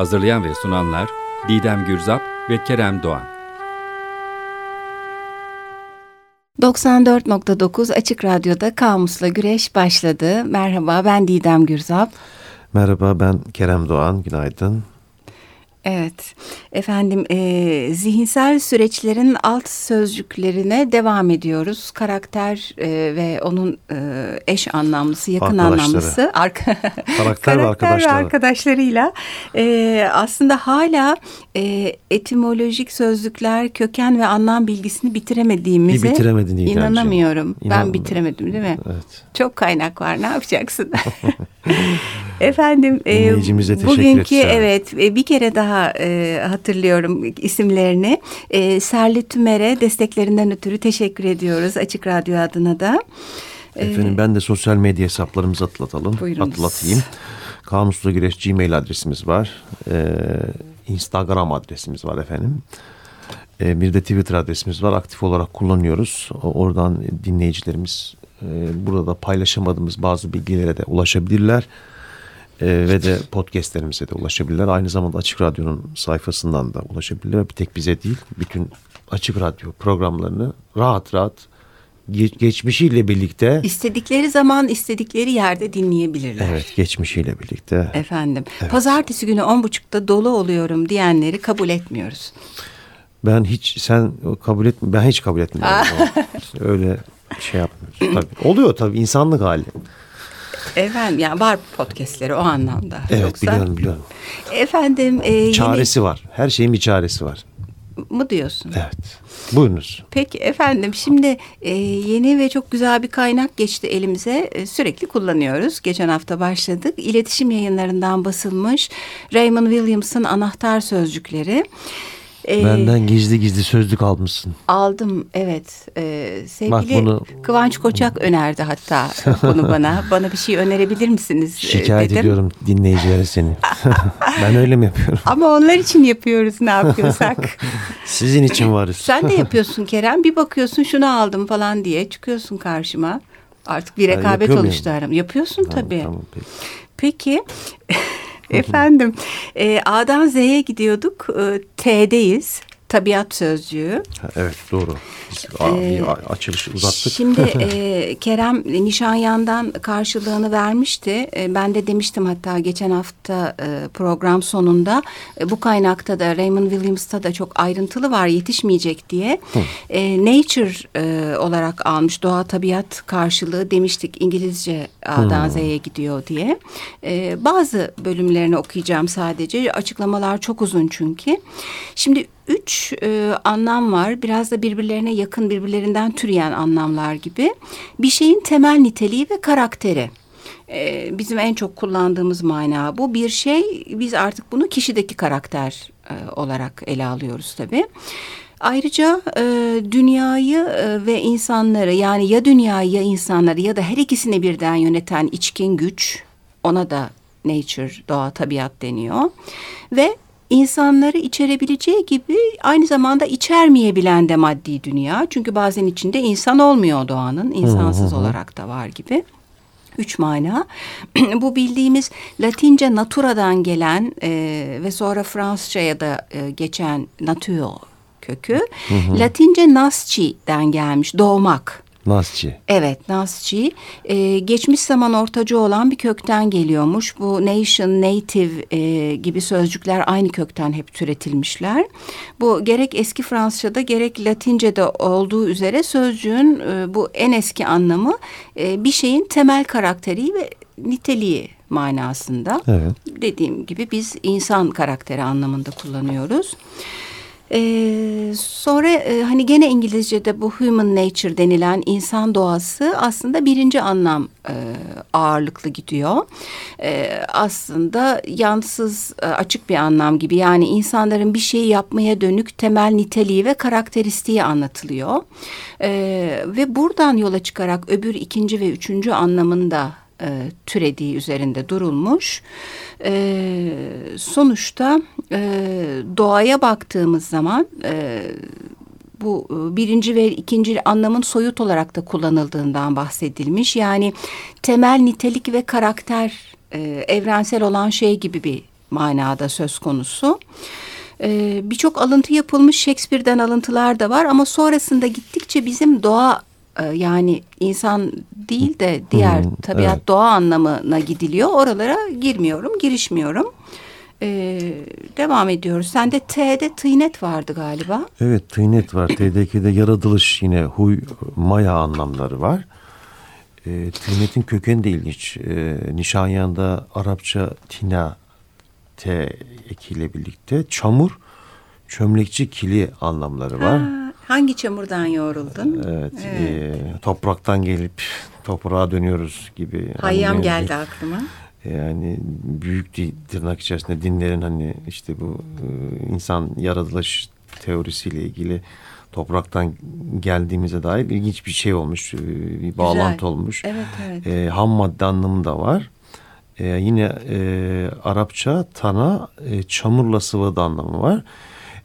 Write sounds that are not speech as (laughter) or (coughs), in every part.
Hazırlayan ve sunanlar Didem Gürzap ve Kerem Doğan. 94.9 Açık Radyo'da Kamus'la Güreş başladı. Merhaba ben Didem Gürzap. Merhaba ben Kerem Doğan, günaydın. Evet efendim e, zihinsel süreçlerin alt sözcüklerine devam ediyoruz. Karakter e, ve onun e, eş anlamlısı, yakın anlamlısı. Arka, (laughs) karakter, karakter ve arkadaşları. arkadaşlarıyla e, aslında hala e, etimolojik sözlükler, köken ve anlam bilgisini bitiremediğimize Bir bitiremedin inanamıyorum. İnan, ben bitiremedim değil mi? Evet. Çok kaynak var ne yapacaksın? (laughs) Efendim e, bugünkü evet e, bir kere daha e, hatırlıyorum isimlerini. E, Serli Tümer'e desteklerinden ötürü teşekkür ediyoruz Açık Radyo adına da. E, Efendim ben de sosyal medya hesaplarımızı atlatalım. Buyurunuz. Atlatayım. Kamuslu Güreş Gmail adresimiz var. Ee, Instagram adresimiz var efendim. Ee, bir de Twitter adresimiz var. Aktif olarak kullanıyoruz. Oradan dinleyicilerimiz e, burada paylaşamadığımız bazı bilgilere de ulaşabilirler e, ve de podcastlerimize de ulaşabilirler. Aynı zamanda Açık Radyo'nun sayfasından da ulaşabilirler. Bir tek bize değil, bütün Açık Radyo programlarını rahat rahat geçmişiyle birlikte istedikleri zaman istedikleri yerde dinleyebilirler. Evet, geçmişiyle birlikte. Efendim. Evet. Pazartesi günü on buçukta dolu oluyorum diyenleri kabul etmiyoruz. Ben hiç sen kabul et ben hiç kabul etmiyorum. (laughs) Öyle şey yapmıyoruz. Tabii. Oluyor tabii insanlık hali. Efendim yani var podcastleri o anlamda. Evet Yoksa, biliyorum biliyorum. Efendim. E, çaresi yine... var. Her şeyin bir çaresi var. Mı diyorsun? Evet. Buyurunuz. Peki efendim şimdi e, yeni ve çok güzel bir kaynak geçti elimize. E, sürekli kullanıyoruz. Geçen hafta başladık. İletişim yayınlarından basılmış Raymond Williams'ın anahtar sözcükleri. Ee, Benden gizli gizli sözlük almışsın. Aldım evet. Ee, sevgili Bak bunu, Kıvanç Koçak önerdi hatta (laughs) bunu bana. Bana bir şey önerebilir misiniz e, Şikayet dedim. ediyorum dinleyicilere seni. (laughs) ben öyle mi yapıyorum? Ama onlar için yapıyoruz ne yapıyorsak. (laughs) Sizin için varız. Sen de yapıyorsun Kerem. Bir bakıyorsun şunu aldım falan diye çıkıyorsun karşıma. Artık bir rekabet oluştu aram. Yapıyorsun tamam, tabii. Tamam, peki. Peki (laughs) Efendim e, A'dan Z'ye gidiyorduk. E, T'deyiz. Tabiat sözcüğü. Evet doğru. Biz ee, açılış uzattık. Şimdi (laughs) e, Kerem Nişanyan'dan karşılığını vermişti. E, ben de demiştim hatta geçen hafta e, program sonunda e, bu kaynakta da Raymond Williams'ta da çok ayrıntılı var yetişmeyecek diye. E, nature e, olarak almış doğa tabiat karşılığı demiştik İngilizce A'dan Z'ye gidiyor diye. E, bazı bölümlerini okuyacağım sadece. Açıklamalar çok uzun çünkü. Şimdi üç e, anlam var. Biraz da birbirlerine yakın, birbirlerinden türeyen anlamlar gibi. Bir şeyin temel niteliği ve karakteri. E, bizim en çok kullandığımız mana bu. Bir şey, biz artık bunu kişideki karakter e, olarak ele alıyoruz tabii. Ayrıca e, dünyayı e, ve insanları yani ya dünyayı ya insanları ya da her ikisini birden yöneten içkin güç ona da nature, doğa, tabiat deniyor. Ve insanları içerebileceği gibi aynı zamanda içermeyebilen de maddi dünya. Çünkü bazen içinde insan olmuyor doğanın, insansız olarak da var gibi. Üç mana. (clears throat) Bu bildiğimiz Latince natura'dan gelen e, ve sonra Fransızca'ya da e, geçen naturo kökü. Hı hı. Latince nasci'den gelmiş, doğmak. Nasci. Evet Nasci. Ee, geçmiş zaman ortacı olan bir kökten geliyormuş. Bu nation, native e, gibi sözcükler aynı kökten hep türetilmişler. Bu gerek eski Fransızca'da gerek Latince'de olduğu üzere sözcüğün e, bu en eski anlamı e, bir şeyin temel karakteri ve niteliği manasında. Evet. Dediğim gibi biz insan karakteri anlamında kullanıyoruz. Ee, sonra e, hani gene İngilizce'de bu human nature denilen insan doğası aslında birinci anlam e, ağırlıklı gidiyor. E, aslında yansız e, açık bir anlam gibi yani insanların bir şeyi yapmaya dönük temel niteliği ve karakteristiği anlatılıyor. E, ve buradan yola çıkarak öbür ikinci ve üçüncü anlamında e, türediği üzerinde durulmuş. E, sonuçta e, doğaya baktığımız zaman e, bu e, birinci ve ikinci anlamın soyut olarak da kullanıldığından bahsedilmiş. Yani temel nitelik ve karakter e, evrensel olan şey gibi bir manada söz konusu. E, Birçok alıntı yapılmış Shakespeare'den alıntılar da var ama sonrasında gittikçe bizim doğa yani insan değil de diğer Hmm, tabiat evet. doğa anlamına gidiliyor. Oralara girmiyorum, girişmiyorum. Ee, devam ediyoruz. Sende T'de tıynet vardı galiba. Evet tıynet var. (clears throat) TDK'de yaratılış yine huy, maya anlamları var. E, tıynetin kökeni de ilginç. E, Nişanyan'da Arapça tina T ekiyle birlikte çamur, çömlekçi kili anlamları var. Ha, hangi çamurdan yoğruldun? Evet, e, topraktan gelip toprağa dönüyoruz gibi. Hayyam Hani, geldi aklıma. Yani büyük di- tırnak içerisinde dinlerin hani işte bu e, insan yaratılış teorisiyle ilgili topraktan geldiğimize dair ilginç bir şey olmuş, e, bir bağlantı olmuş. Evet, evet. E, ham madde anlamı da var. E, yine e, Arapça tana e, çamurla sıvı anlamı var.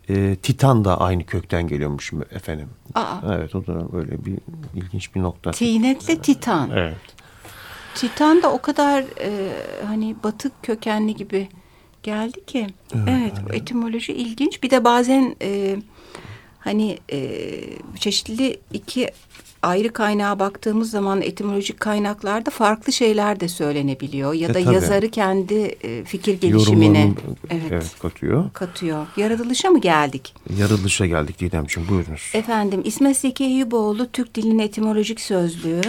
E, titan da aynı kökten geliyormuş efendim. Aa. Evet o da böyle bir ilginç bir nokta. Tıynetle Titan. Evet. Titan da o kadar e, hani batık kökenli gibi geldi ki. Evet, bu etimoloji ilginç. Bir de bazen e, hani e, çeşitli iki ayrı kaynağa baktığımız zaman etimolojik kaynaklarda farklı şeyler de söylenebiliyor. Ya E, da tabii. yazarı kendi e, fikir gelişimine Yorumlarını evet, evet, katıyor. katıyor. Yaratılışa mı geldik? Yaratılışa geldik Didemciğim buyurunuz. Efendim İsmet Zeki Eyüboğlu Türk Dilinin Etimolojik Sözlüğü.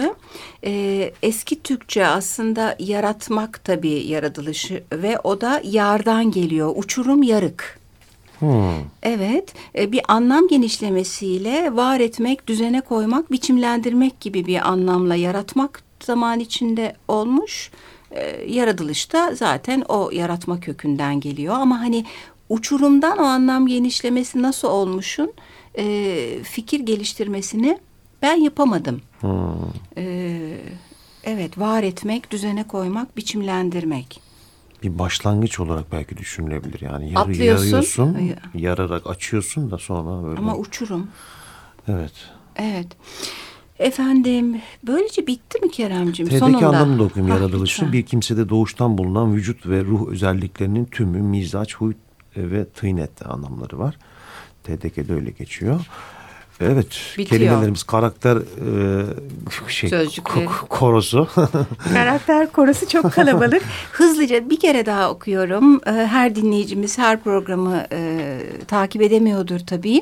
Ee, eski Türkçe aslında yaratmak tabii yaratılışı ve o da yardan geliyor. Uçurum yarık. Hmm. Evet, e, bir anlam genişlemesiyle var etmek, düzene koymak, biçimlendirmek gibi bir anlamla yaratmak zaman içinde olmuş. E, yaratılış da zaten o yaratma kökünden geliyor. Ama hani uçurumdan o anlam genişlemesi nasıl olmuşun e, fikir geliştirmesini ben yapamadım. Hmm. Evet, var etmek, düzene koymak, biçimlendirmek. Bir başlangıç olarak belki düşünülebilir yani. Yarı, Atlıyorsun. Yarıyorsun, yararak açıyorsun da sonra böyle. Ama uçurum. evet. Evet. Efendim böylece bitti mi Keremcim? T'deki Sonunda. anlamını da okuyayım Ah, yaratılışı. Bir kimsede doğuştan bulunan vücut ve ruh özelliklerinin tümü mizaç, huy ve tıynet anlamları var. TDK'de öyle geçiyor. Evet, Bitiyor. kelimelerimiz karakter e, şey Sözcükleri. ko- korosu. (laughs) Karakter korusu çok kalabalık. Hızlıca bir kere daha okuyorum. Ee, Her dinleyicimiz her programı e, takip edemiyordur tabii.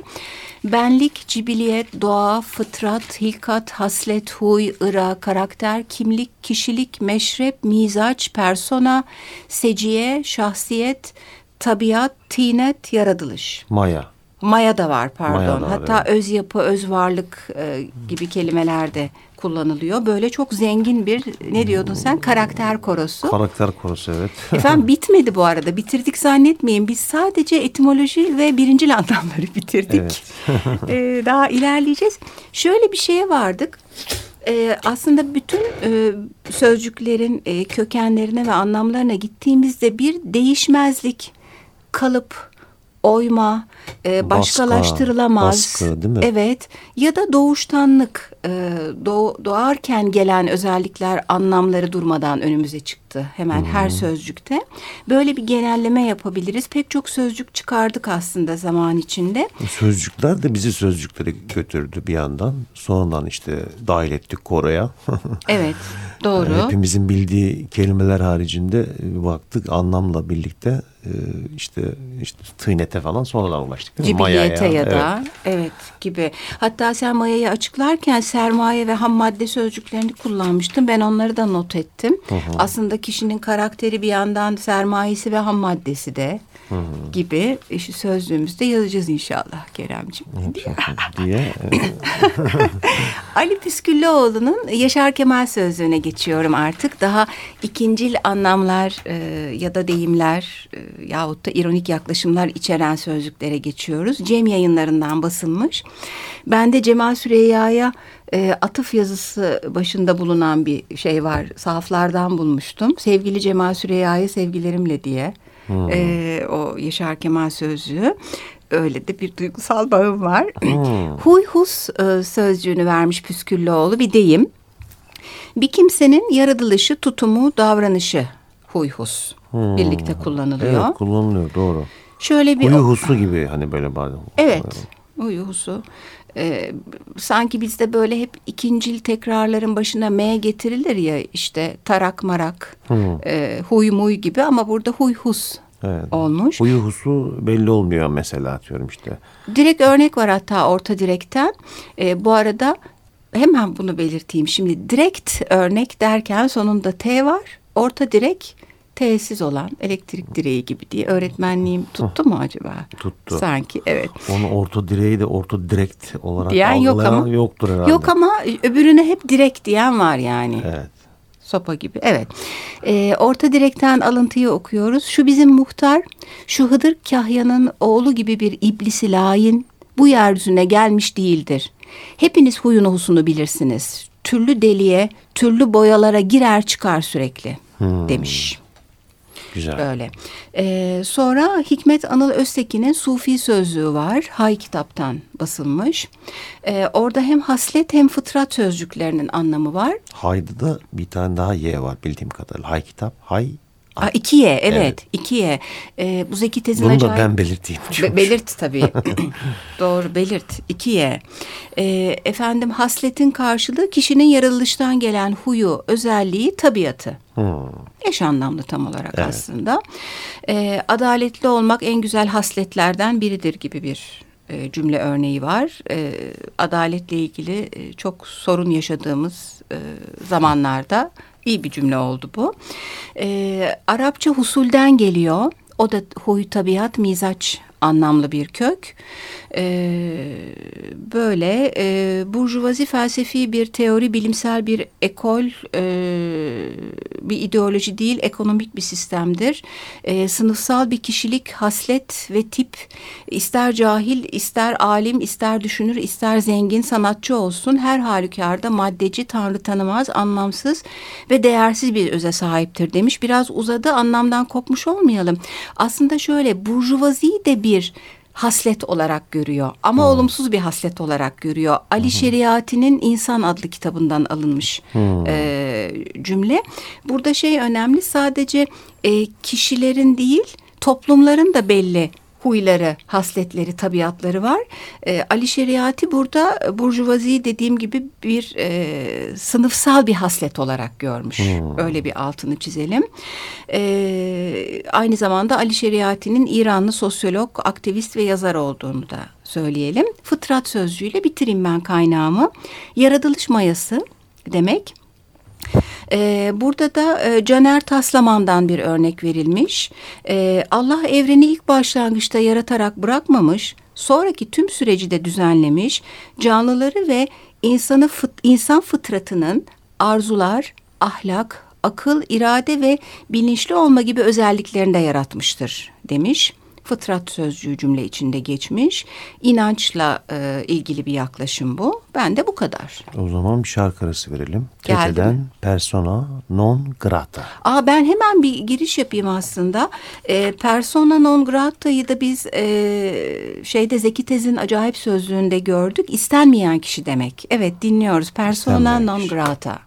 Benlik, cibiliyet, doğa, fıtrat, hilkat, haslet, huy, ıra, karakter, kimlik, kişilik, meşrep, mizaç, persona, seciye, şahsiyet, tabiat, tinet, yaratılış. Maya. Maya da var pardon. Maya da var, Hatta evet. öz yapı, öz varlık e, gibi kelimeler de kullanılıyor. Böyle çok zengin bir ne diyordun sen karakter korosu. Karakter korosu evet. Efendim (laughs) bitmedi bu arada. Bitirdik zannetmeyin. Biz sadece etimoloji ve birincil anlamları bitirdik. Ee, (laughs) daha ilerleyeceğiz. Şöyle bir şeye vardık. Ee, aslında bütün e, sözcüklerin e, kökenlerine ve anlamlarına gittiğimizde bir değişmezlik, kalıp, oyma, e, başkalaştırılamaz. baskı, değil mi? Evet ya da doğuştanlık doğ- doğarken gelen özellikler anlamları durmadan önümüze çıktı hemen her sözcükte. Böyle bir genelleme yapabiliriz. Pek çok sözcük çıkardık aslında zaman içinde. Sözcükler de bizi sözcüklere götürdü bir yandan. Sonradan işte dahil ettik Kore'ye. (laughs) Evet doğru. Hepimizin bildiği kelimeler haricinde e, baktık anlamla birlikte e, işte işte tıynete falan sonradan ulaştık. değil mi? Cibiliyete Maya'ya, ya da evet. gibi. Hatta sen mayayı açıklarken sermaye ve ham madde sözcüklerini kullanmıştım. Ben onları da not ettim. Hı hı. Aslında kişinin karakteri bir yandan sermayesi ve ham maddesi de hı hı. gibi şu sözlüğümüzde yazacağız inşallah Keremciğim. diye. (laughs) (laughs) Ali Püsküllüoğlu'nun Yaşar Kemal sözlüğüne geçiyorum artık. Daha ikincil anlamlar e, ya da deyimler e, yahut da ironik yaklaşımlar içeren sözlüklere geçiyoruz. Cem yayınlarından basılmış. Ben de Cemal Süreyya'ya e, atıf yazısı başında bulunan bir şey var. Sahaflardan bulmuştum. Sevgili Cemal Süreyya'ya sevgilerimle diye. Hmm. E, o Yaşar Kemal sözlüğü. Öyle de bir duygusal bağım var. Hmm. (clears throat) Huy hus e, sözcüğünü vermiş Püsküllüoğlu bir deyim. Bir kimsenin yaratılışı, tutumu, davranışı huy hus hmm. birlikte kullanılıyor. Evet kullanılıyor doğru. Şöyle bir huyu husu gibi hani böyle bazen. Evet. Huyu husu. Ee, sanki bizde böyle hep ikincil tekrarların başına M getirilir ya işte tarak marak, hmm. e, huy muy gibi ama burada huy hus evet. olmuş. Huyu husu belli olmuyor mesela atıyorum işte. Direkt örnek var hatta orta direkten. E, bu arada hemen bunu belirteyim. Şimdi direkt örnek derken sonunda T var. Orta direk T'siz olan elektrik direği gibi diye öğretmenliğim tuttu mu acaba? Tuttu. Sanki evet. Onu orta direği de orta direkt olarak diyen yok ama, yoktur herhalde. Yok ama öbürüne hep direkt diyen var yani. Evet sopa gibi. Evet. Ee, orta direkten alıntıyı okuyoruz. Şu bizim muhtar, şu Hıdır Kahya'nın oğlu gibi bir iblisi lain bu yeryüzüne gelmiş değildir. Hepiniz huyunu husunu bilirsiniz. Türlü deliğe, türlü boyalara girer çıkar sürekli hmm. demiş. Güzel. Böyle. Ee, sonra Hikmet Anıl Öztekin'in Sufi Sözlüğü var. Hay kitaptan basılmış. Ee, orada hem haslet hem fıtrat sözcüklerinin anlamı var. Hay'da da bir tane daha Y var bildiğim kadarıyla. Hay kitap, hay Aa, ikiye evet, evet. ikiye. Ee, bu Zeki Tez'in Bunu acayip... da ben belirteyim. Be belirt tabii. (laughs) Doğru belirt. ikiye. Ee, efendim hasletin karşılığı kişinin yaratılıştan gelen huyu, özelliği, tabiatı. Hmm. Eş anlamlı tam olarak evet. aslında. Ee, adaletli olmak en güzel hasletlerden biridir gibi bir e, cümle örneği var. E, adaletle ilgili e, çok sorun yaşadığımız e, zamanlarda iyi bir cümle oldu bu. E, Arapça husulden geliyor. O da huy tabiat mizaç anlamlı bir kök. Ee, böyle e, burjuvazi felsefi bir teori, bilimsel bir ekol, e, bir ideoloji değil, ekonomik bir sistemdir. E, sınıfsal bir kişilik, haslet ve tip ister cahil, ister alim, ister düşünür, ister zengin, sanatçı olsun her halükarda maddeci, tanrı tanımaz, anlamsız ve değersiz bir öze sahiptir demiş. Biraz uzadı anlamdan kopmuş olmayalım. Aslında şöyle burjuvazi de bir haslet olarak görüyor ama hmm. olumsuz bir haslet olarak görüyor. Ali hmm. Şeriati'nin İnsan adlı kitabından alınmış hmm. e, cümle. Burada şey önemli sadece e, kişilerin değil toplumların da belli huyları, hasletleri, tabiatları var. E, Ali Şeriati burada burjuvaziyi dediğim gibi bir e, sınıfsal bir haslet olarak görmüş. Hmm. Öyle bir altını çizelim. E, aynı zamanda Ali Şeriati'nin İranlı sosyolog, aktivist ve yazar olduğunu da söyleyelim. Fıtrat sözcüğüyle bitireyim ben kaynağımı. Yaratılış mayası demek ee, burada da e, Caner Taslaman'dan bir örnek verilmiş. Ee, Allah evreni ilk başlangıçta yaratarak bırakmamış, sonraki tüm süreci de düzenlemiş, canlıları ve insanı fıt, insan fıtratının arzular, ahlak, akıl, irade ve bilinçli olma gibi özelliklerini de yaratmıştır demiş fıtrat sözcüğü cümle içinde geçmiş. İnançla e, ilgili bir yaklaşım bu. Ben de bu kadar. O zaman bir şarkı arası verelim. Tete'den persona non grata. Aa, ben hemen bir giriş yapayım aslında. E, persona non grata'yı da biz e, şeyde Zeki Tez'in acayip sözlüğünde gördük. İstenmeyen kişi demek. Evet dinliyoruz. Persona non grata.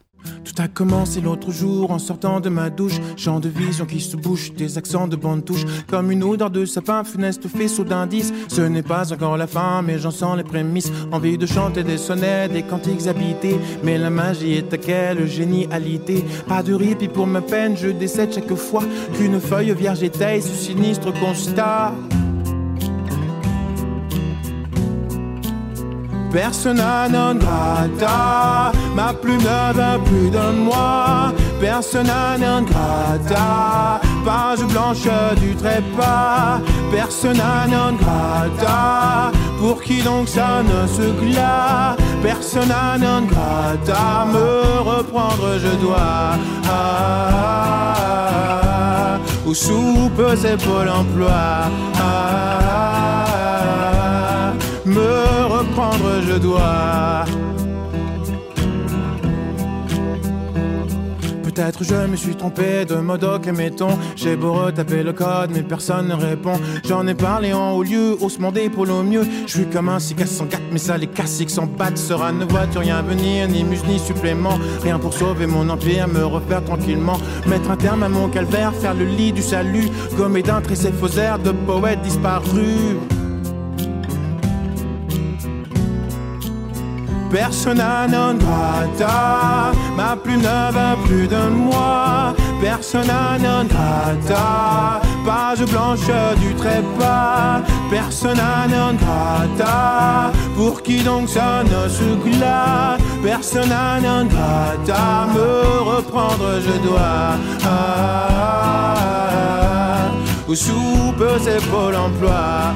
Tout a commencé l'autre jour en sortant de ma douche. Champ de vision qui se bouche, des accents de bonne touche. Comme une odeur de sapin funeste faisceau d'indices. Ce n'est pas encore la fin, mais j'en sens les prémices. Envie de chanter des sonnets, des cantiques habités. Mais la magie est à quelle génialité. Pas de répit pour ma peine, je décède chaque fois qu'une feuille vierge étaye ce sinistre constat. Persona non grata, ma plume ne veut plus de moi. Persona non grata, page blanche du trépas. Persona non grata, pour qui donc ça ne se glace? Persona non grata, me reprendre je dois. Ah, ou sous c'est Pôle. Reprendre je dois. Peut-être je me suis trompé de modoc et mettons J'ai beau retaper le code mais personne ne répond. J'en ai parlé en haut lieu, se demander pour le mieux. Je suis comme un 604 mais ça les classiques s'en battent Sera ne vois-tu rien venir, ni muse ni supplément. Rien pour sauver mon empire, me refaire tranquillement. Mettre un terme à mon calvaire, faire le lit du salut. Gommer d'un trait ces faux airs de poètes disparus Persona non grata, ma plume ne plus de moi. Persona non grata, page blanche du trépas. Persona non grata, pour qui donc ça ne se glace? Persona non grata, me reprendre je dois. Ah, ou sous c'est Pôle emploi?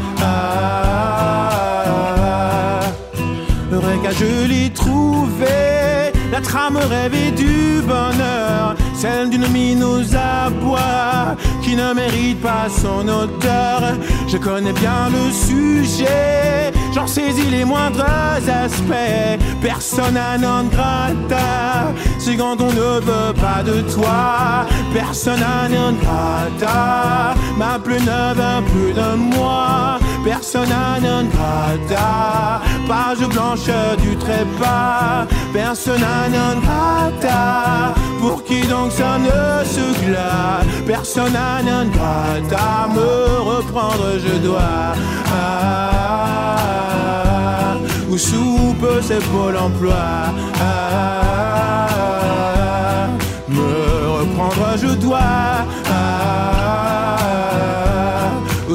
Je l'ai trouvé, la trame rêvée du bonheur, celle d'une mine aux abois qui ne mérite pas son auteur. Je connais bien le sujet, j'en saisis les moindres aspects. Persona non grata, c'est quand on ne veut pas de toi. Persona non grata, ma plus ne veut plus de moi. Persona non grata, page blanche du trépas. Persona non grata, pour qui donc ça ne se glace? Persona non grata, me reprendre je dois. Ah, ou sous peu c'est Pôle emploi? Ah, me reprendre je dois. Ah,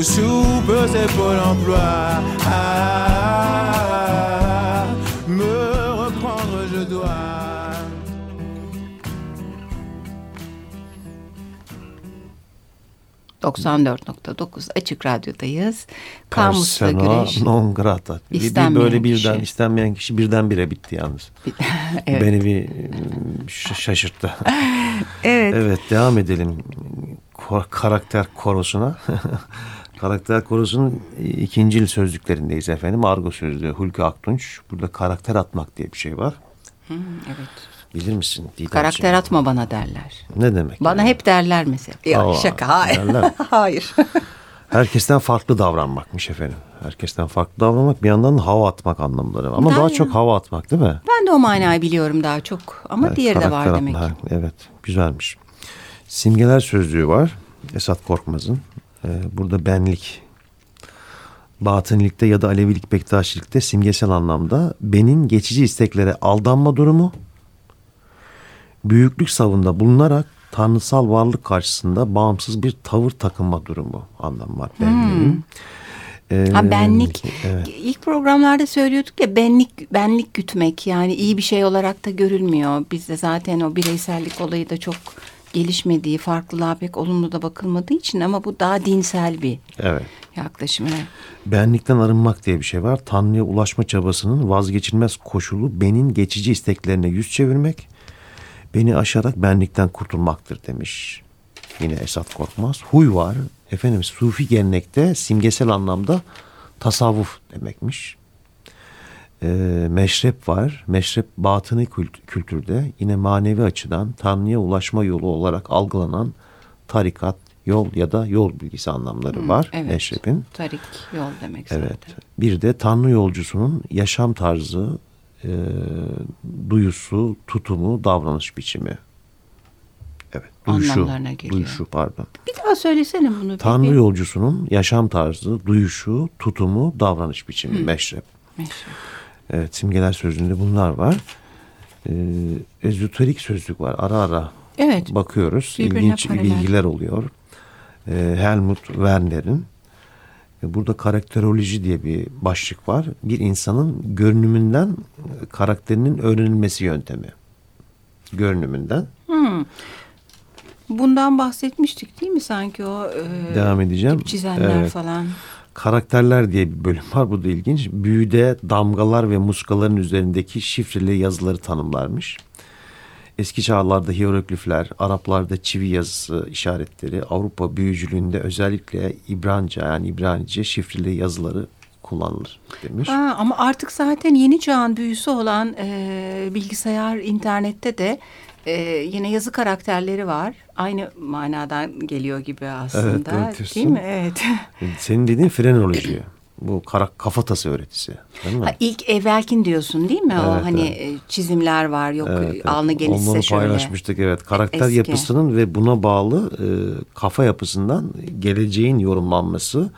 sous peu c'est Pôle emploi? Ah, ...94.9 Açık Radyo'dayız. Kamusla güreş. non grata. Bir, böyle birden kişi. istenmeyen kişi birdenbire bitti yalnız. (laughs) (laughs) evet. Beni bir şaşırttı. (laughs) evet. Evet devam edelim. Karakter korosuna. Karakter korusunun ikinci sözlüklerindeyiz efendim. Argo sözlüğü Hulki Aktunç. Burada karakter atmak diye bir şey var. Evet. Bilir misin? Didemciğim? Karakter atma bana derler. Ne demek? Bana yani? hep derler mesela. Ya şaka hayır. (laughs) hayır. (laughs) Herkesten farklı davranmakmış efendim. Herkesten farklı davranmak bir yandan hava atmak anlamları var. Ama ben daha ya. çok hava atmak değil mi? Ben de o manayı biliyorum daha çok. Ama evet, diğeri de var demek. Ha, evet güzelmiş. Simgeler sözlüğü var. Esat Korkmaz'ın. Ee, burada benlik, batınilikte ya da Alevilik Bektaşilikte simgesel anlamda benin geçici isteklere aldanma durumu, büyüklük savında bulunarak tanrısal varlık karşısında bağımsız bir tavır takınma durumu anlamı var benliğin. Hmm. Ee, ha benlik. Evet. İlk programlarda söylüyorduk ya benlik benlik gütmek yani iyi bir şey olarak da görülmüyor. Bizde zaten o bireysellik olayı da çok gelişmediği, farklılığa pek olumlu da bakılmadığı için ama bu daha dinsel bir evet. yaklaşım. Benlikten arınmak diye bir şey var. Tanrı'ya ulaşma çabasının vazgeçilmez koşulu benin geçici isteklerine yüz çevirmek, beni aşarak benlikten kurtulmaktır demiş. Yine Esat Korkmaz. Huy var. Efendim Sufi gelenekte simgesel anlamda tasavvuf demekmiş e, meşrep var. Meşrep batını kültürde yine manevi açıdan Tanrı'ya ulaşma yolu olarak algılanan tarikat, yol ya da yol bilgisi anlamları hmm, var evet. meşrepin. Tarik, yol demek zaten. Evet. Bir de Tanrı yolcusunun yaşam tarzı, e, duyusu, tutumu, davranış biçimi. Evet, duyuşu, duyuşu pardon. Bir daha söylesene bunu. Tanrı peki. yolcusunun yaşam tarzı, duyuşu, tutumu, davranış biçimi, hmm. meşrep. Meşrep. Evet, simgeler sözlüğünde bunlar var. Ee, ezoterik sözlük var. Ara ara evet. bakıyoruz. Birbirine İlginç paralel. bilgiler oluyor. Ee, Helmut Werner'in Burada karakteroloji diye bir başlık var. Bir insanın görünümünden karakterinin öğrenilmesi yöntemi. Görünümünden. Hmm. Bundan bahsetmiştik değil mi sanki o e, Devam edeceğim. çizenler Evet. falan. Karakterler diye bir bölüm var. Bu da ilginç. Büyüde damgalar ve muskaların üzerindeki şifreli yazıları tanımlarmış. Eski çağlarda hieroglifler, Araplarda çivi yazısı işaretleri, Avrupa büyücülüğünde özellikle İbranca yani İbranice şifreli yazıları kullanılır demiş. Ha, ama artık zaten yeni çağın büyüsü olan e, bilgisayar, internette de e, yine yazı karakterleri var. Aynı manadan geliyor gibi aslında. evet diyorsun. değil mi? Evet. Senin dediğin (laughs) frenoloji. Bu kara, kafatası öğretisi. Değil mi? Ha, ilk evvelkin diyorsun değil mi? o Evet, hani evet. e, çizimler var. Yok Evet, evet. alnı genişse Onları şöyle. paylaşmıştık evet. Karakter Eski. yapısının ve buna bağlı e, kafa yapısından geleceğin yorumlanması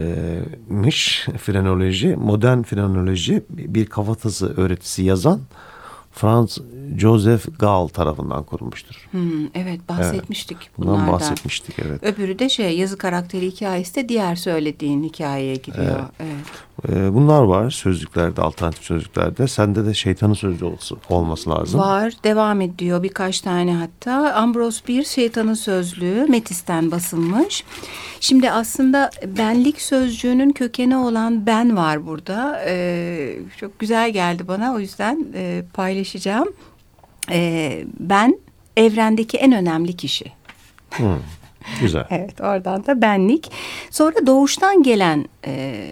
e, miş frenoloji, modern frenoloji bir kafatası öğretisi yazan Franz Joseph Gall tarafından kurulmuştur. Hmm, evet bahsetmiştik Bundan bunlardan. bahsetmiştik evet. Öbürü de şey yazı karakteri hikayesi de diğer söylediğin hikayeye giriyor. Evet. E, bunlar var sözlüklerde, alternatif sözlüklerde. Sende de şeytanın sözlüğü olması, olması lazım. Var devam ediyor birkaç tane hatta. Ambrose Bierce Şeytanın Sözlüğü Metis'ten basılmış. Şimdi aslında benlik sözcüğünün kökeni olan ben var burada. Ee, çok güzel geldi bana o yüzden e, paylaşacağım. Ee, ben evrendeki en önemli kişi. Hı, güzel. (laughs) Evet oradan da benlik. Sonra doğuştan gelen e,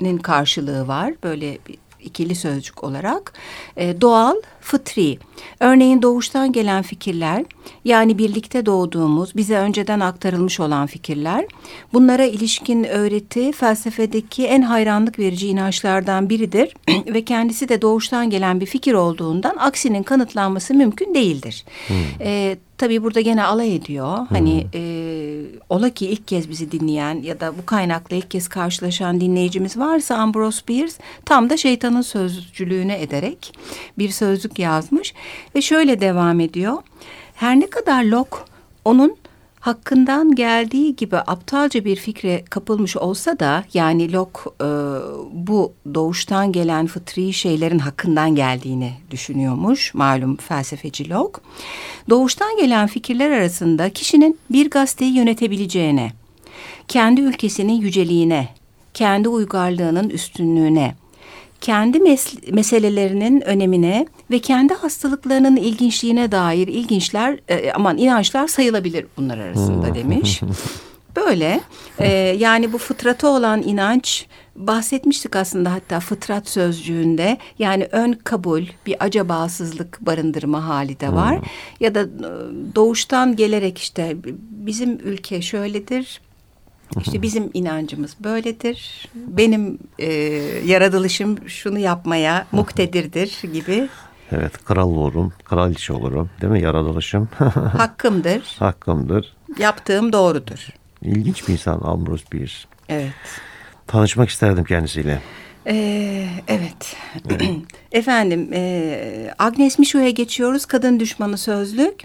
nin karşılığı var böyle bir ikili sözcük olarak. E, doğal, fıtri. Örneğin doğuştan gelen fikirler yani birlikte doğduğumuz bize önceden aktarılmış olan fikirler. Bunlara ilişkin öğreti felsefedeki en hayranlık verici inançlardan biridir (clears throat) ve kendisi de doğuştan gelen bir fikir olduğundan aksinin kanıtlanması mümkün değildir. E, tabii burada gene alay ediyor. Hani e, ola ki ilk kez bizi dinleyen ya da bu kaynakla ilk kez karşılaşan dinleyicimiz varsa Ambrose Bierce tam da şeytanın sözcülüğüne ederek bir sözlük yazmış ve şöyle devam ediyor. Her ne kadar Locke onun hakkından geldiği gibi aptalca bir fikre kapılmış olsa da yani Locke e, bu doğuştan gelen fıtri şeylerin hakkından geldiğini düşünüyormuş malum felsefeci Locke. Doğuştan gelen fikirler arasında kişinin bir gazeteyi yönetebileceğine, kendi ülkesinin yüceliğine, kendi uygarlığının üstünlüğüne, kendi mes- meselelerinin önemine ve kendi hastalıklarının ilginçliğine dair ilginçler e, aman inançlar sayılabilir bunlar arasında demiş. (laughs) Böyle e, yani bu fıtrata olan inanç bahsetmiştik aslında hatta fıtrat sözcüğünde yani ön kabul bir acabasızlık barındırma hali de var. Ya da e, doğuştan gelerek işte bizim ülke şöyledir işte bizim inancımız böyledir. Benim e, yaratılışım şunu yapmaya muktedirdir gibi Evet kral olurum, kraliçe olurum değil mi yaratılışım (laughs) hakkımdır. hakkımdır. Yaptığım doğrudur. İlginç bir insan Ambrose Bierce. Evet. Tanışmak isterdim kendisiyle. Ee, evet. (clears throat) Efendim e, Agnes Mişu'ya geçiyoruz. Kadın düşmanı sözlük.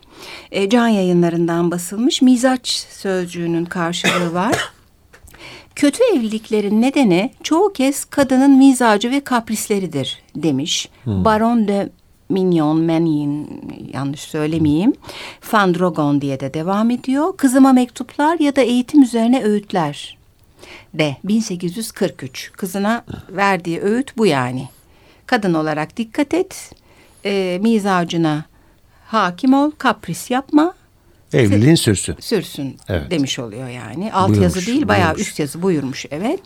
E, can yayınlarından basılmış. Mizaç sözcüğünün karşılığı var. (coughs) Kötü evliliklerin nedeni çoğu kez kadının mizacı ve kaprisleridir demiş. Baron de Mignon, Menin yanlış söylemeyeyim. Fandrogon diye de devam ediyor. Kızıma mektuplar ya da eğitim üzerine öğütler de 1843 kızına verdiği öğüt bu yani. Kadın olarak dikkat et, e, mizacına hakim ol, kapris yapma, Evliliğin sürsün. sürsün Evet. demiş oluyor yani. Alt Buyurmuş, yazı değil bayağı buyurmuş. üst yazı buyurmuş evet.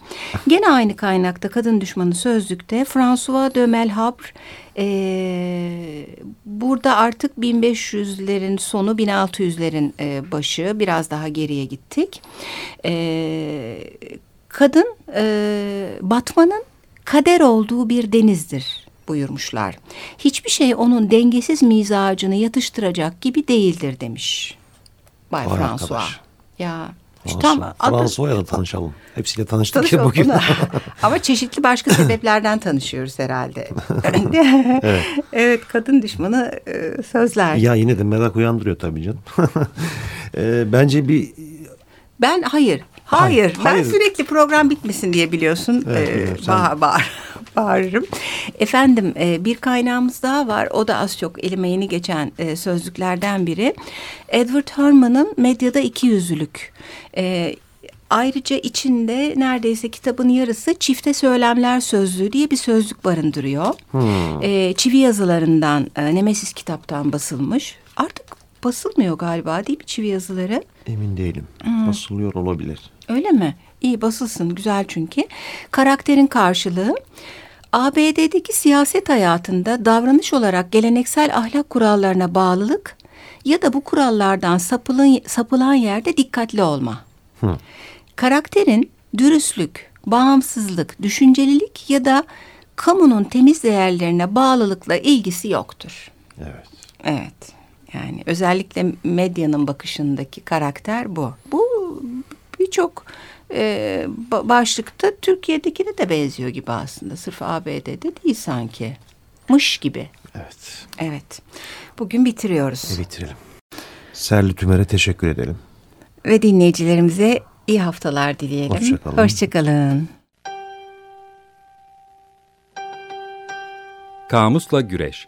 Gene aynı kaynakta kadın düşmanı sözlükte François de Melhabre e, burada artık 1500'lerin sonu 1600'lerin e, başı biraz daha geriye gittik. E, kadın e, batmanın kader olduğu bir denizdir buyurmuşlar. Hiçbir şey onun dengesiz mizacını yatıştıracak gibi değildir demiş. Bay François. Ya işte tam da tanışalım. Hepsiyle tanıştık ya Tanışalım bugün. buna. (laughs) Ama çeşitli başka sebeplerden tanışıyoruz herhalde. (laughs) evet. kadın düşmanı e, sözler. ya yine de merak uyandırıyor tabii canım. Ee, (laughs) bence bir Ben hayır. Hayır, Hayır, ben hayır. sürekli program bitmesin diye biliyorsun Evet, e, sen- bağır, bağır, bağırırım. Efendim e, bir kaynağımız daha var. O da az çok elime yeni geçen e, sözlüklerden biri. Edward Herman'ın Medyada İkiyüzlülük. E, Ayrıca içinde neredeyse kitabın yarısı çifte söylemler sözlüğü diye bir sözlük barındırıyor. E, çivi yazılarından, e, Nemesis kitaptan basılmış. Artık basılmıyor galiba değil mi çivi yazıları? Emin değilim. Hmm. Basılıyor olabilir. Öyle mi? İyi basılsın güzel çünkü. Karakterin karşılığı ABD'deki siyaset hayatında davranış olarak geleneksel ahlak kurallarına bağlılık ya da bu kurallardan sapılan, sapılan yerde dikkatli olma. Karakterin dürüstlük, bağımsızlık, düşüncelilik ya da kamunun temiz değerlerine bağlılıkla ilgisi yoktur. Evet. Evet. Yani özellikle medyanın bakışındaki karakter bu. Bu birçok e, ba- başlıkta Türkiye'dekine de benziyor gibi aslında. Sırf ABD'de değil sanki. Mış gibi. Evet. Evet. Bugün bitiriyoruz. E, bitirelim. Serli Tümer'e teşekkür edelim. Ve dinleyicilerimize iyi haftalar dileyelim. Hoşça kalın. Hoşçakalın. Kamusla Güreş